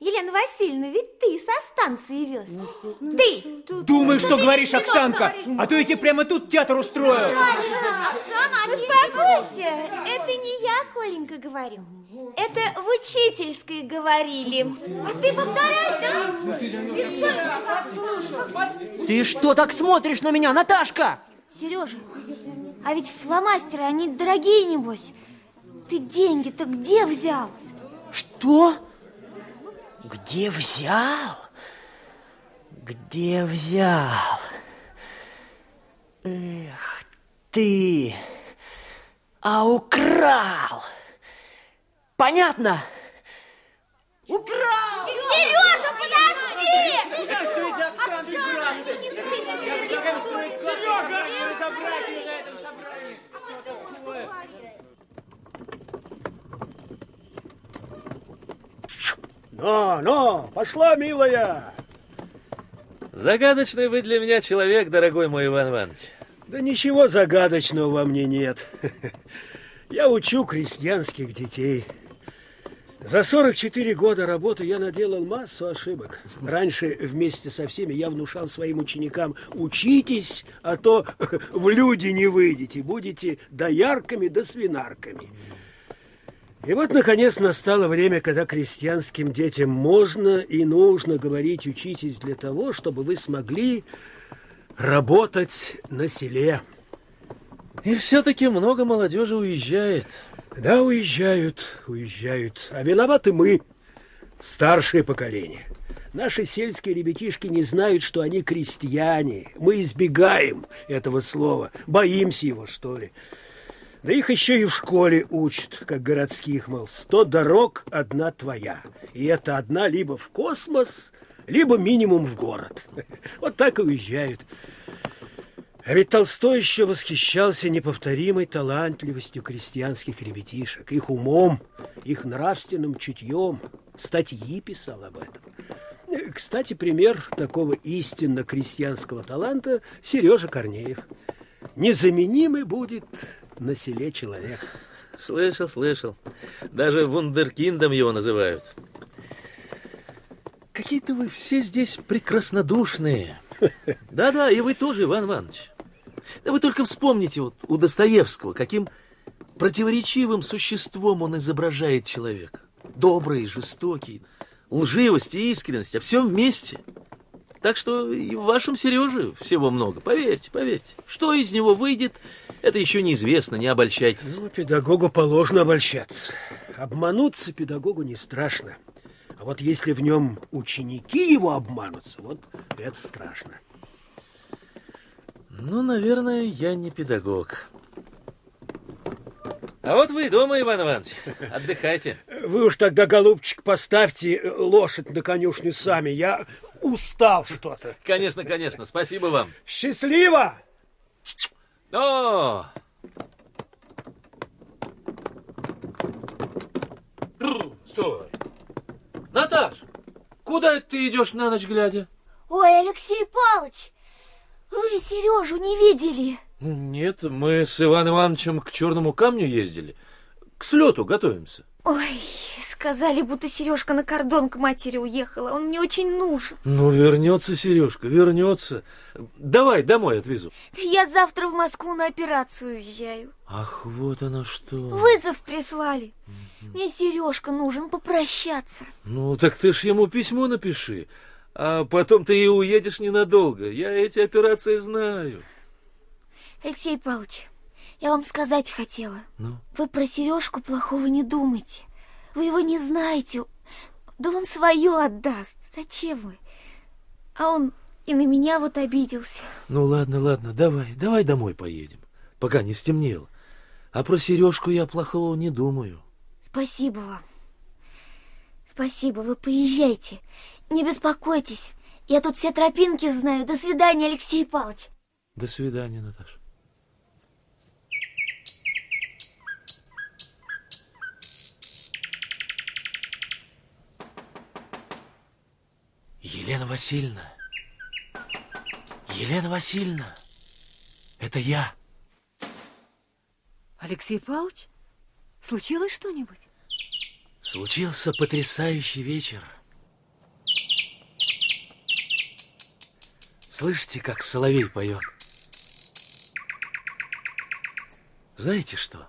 Елена Васильевна, ведь ты со станции вез. Ну, ты! Думаешь, что говоришь, Оксанка? А то я тебе прямо тут театр устрою. Оксана, успокойся. Это не я, Коленька, говорю. Это в учительской говорили. А ты повторяй, да? Ты что так смотришь на меня, Наташка? Сережа, а ведь фломастеры, они дорогие, небось. Ты деньги-то где взял? Что? Где взял? Где взял? Эх ты! А украл! Понятно? Украл! Сережа, подожди! Но, но, пошла, милая. Загадочный вы для меня человек, дорогой мой Иван Иванович. Да ничего загадочного во мне нет. Я учу крестьянских детей. За 44 года работы я наделал массу ошибок. Раньше вместе со всеми я внушал своим ученикам «Учитесь, а то в люди не выйдете, будете доярками да свинарками». И вот, наконец, настало время, когда крестьянским детям можно и нужно говорить «учитесь» для того, чтобы вы смогли работать на селе. И все-таки много молодежи уезжает. Да, уезжают, уезжают. А виноваты мы, старшее поколение. Наши сельские ребятишки не знают, что они крестьяне. Мы избегаем этого слова, боимся его, что ли. Да их еще и в школе учат, как городских, мол, сто дорог, одна твоя. И это одна либо в космос, либо минимум в город. Вот так и уезжают. А ведь Толстой еще восхищался неповторимой талантливостью крестьянских ребятишек, их умом, их нравственным чутьем. Статьи писал об этом. Кстати, пример такого истинно крестьянского таланта Сережа Корнеев. Незаменимый будет на селе человек. Слышал, слышал. Даже вундеркиндом его называют. Какие-то вы все здесь прекраснодушные. Да-да, и вы тоже, Иван Иванович. Да вы только вспомните вот у Достоевского, каким противоречивым существом он изображает человека. Добрый, жестокий, лживость и искренность, а все вместе. Так что и в вашем Сереже всего много, поверьте, поверьте. Что из него выйдет, это еще неизвестно, не обольщайтесь. Ну, педагогу положено обольщаться. Обмануться педагогу не страшно. А вот если в нем ученики его обманутся, вот это страшно. Ну, наверное, я не педагог. А вот вы дома, Иван Иванович. Отдыхайте. Вы уж тогда, голубчик, поставьте лошадь на конюшню сами. Я устал что-то. Конечно, конечно. Спасибо вам. Счастливо! О! Стой. Наташ, куда это ты идешь на ночь глядя? Ой, Алексей Павлович, вы Сережу не видели? Нет, мы с Иваном Ивановичем к Черному камню ездили. К слету готовимся. Ой, сказали, будто Сережка на кордон к матери уехала. Он мне очень нужен. Ну, вернется Сережка, вернется. Давай, домой отвезу. Я завтра в Москву на операцию уезжаю. Ах, вот оно что. Вызов прислали. Мне Сережка нужен попрощаться. Ну, так ты ж ему письмо напиши. А потом ты и уедешь ненадолго. Я эти операции знаю. Алексей Павлович, я вам сказать хотела. Ну? Вы про Сережку плохого не думайте. Вы его не знаете. Да он свое отдаст. Зачем вы? А он и на меня вот обиделся. Ну, ладно, ладно, давай, давай домой поедем, пока не стемнело. А про Сережку я плохого не думаю. Спасибо вам. Спасибо, вы поезжайте. Не беспокойтесь. Я тут все тропинки знаю. До свидания, Алексей Павлович. До свидания, Наташа. Елена Васильевна! Елена Васильевна! Это я! Алексей Павлович, случилось что-нибудь? Случился потрясающий вечер. Слышите, как соловей поет? Знаете что?